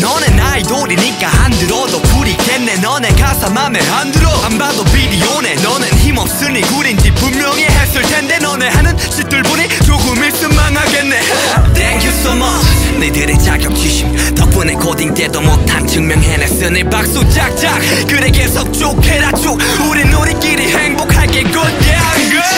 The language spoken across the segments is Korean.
너네 아이돌이니까 안 들어도 부리겠네. 너네 가사 맘에 안 들어. 안 봐도 비디오네. 너넨 힘없으니 구린지 분명히 했을 텐데 너네 하는 짓들 보니 조금 있으면 망하겠네. Thank you so much. 너희들의 자격지심 덕분에 고딩 때도 못한 증명해냈으니 박수 짝짝. 그래 계속 쭉 해라 쭉. 우린 우리끼리 행복하게 good yeah good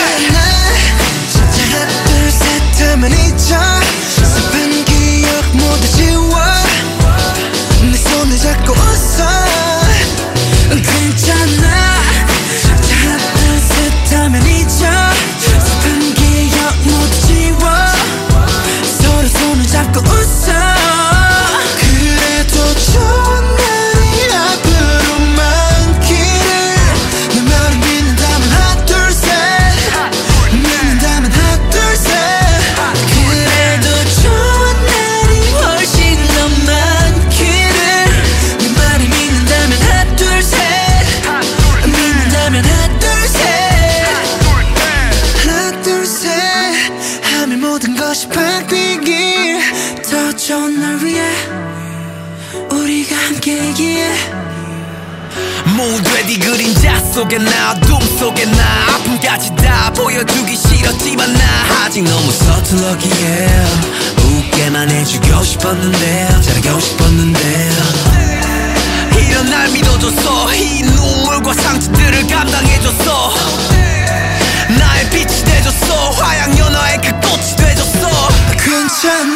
네 그림자 속에 나 어둠 속에 나. 아픔까지 다 보여주기 싫었지만 나. 아직 너무 서툴러기에 웃게만 해주고 싶었는데 잘하고 싶었는데. 이런 날 믿어줬어 이 눈물과 상처들을 감당해줬어 나의 빛이 돼줬어 화양 연화의 그 꽃이 돼줬어 괜찮아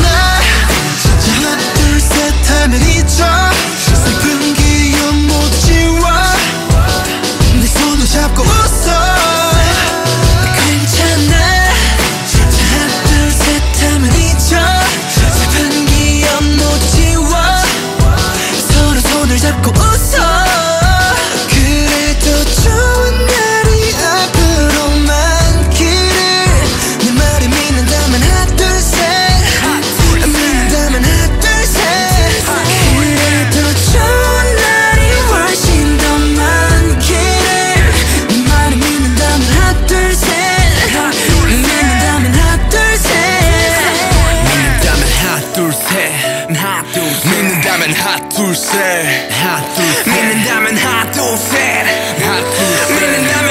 하나 둘셋 믿는다면 하나 둘셋 믿는다면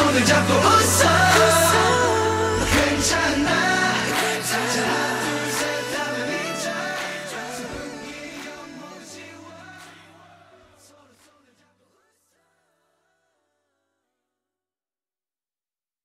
손을 잡고 웃어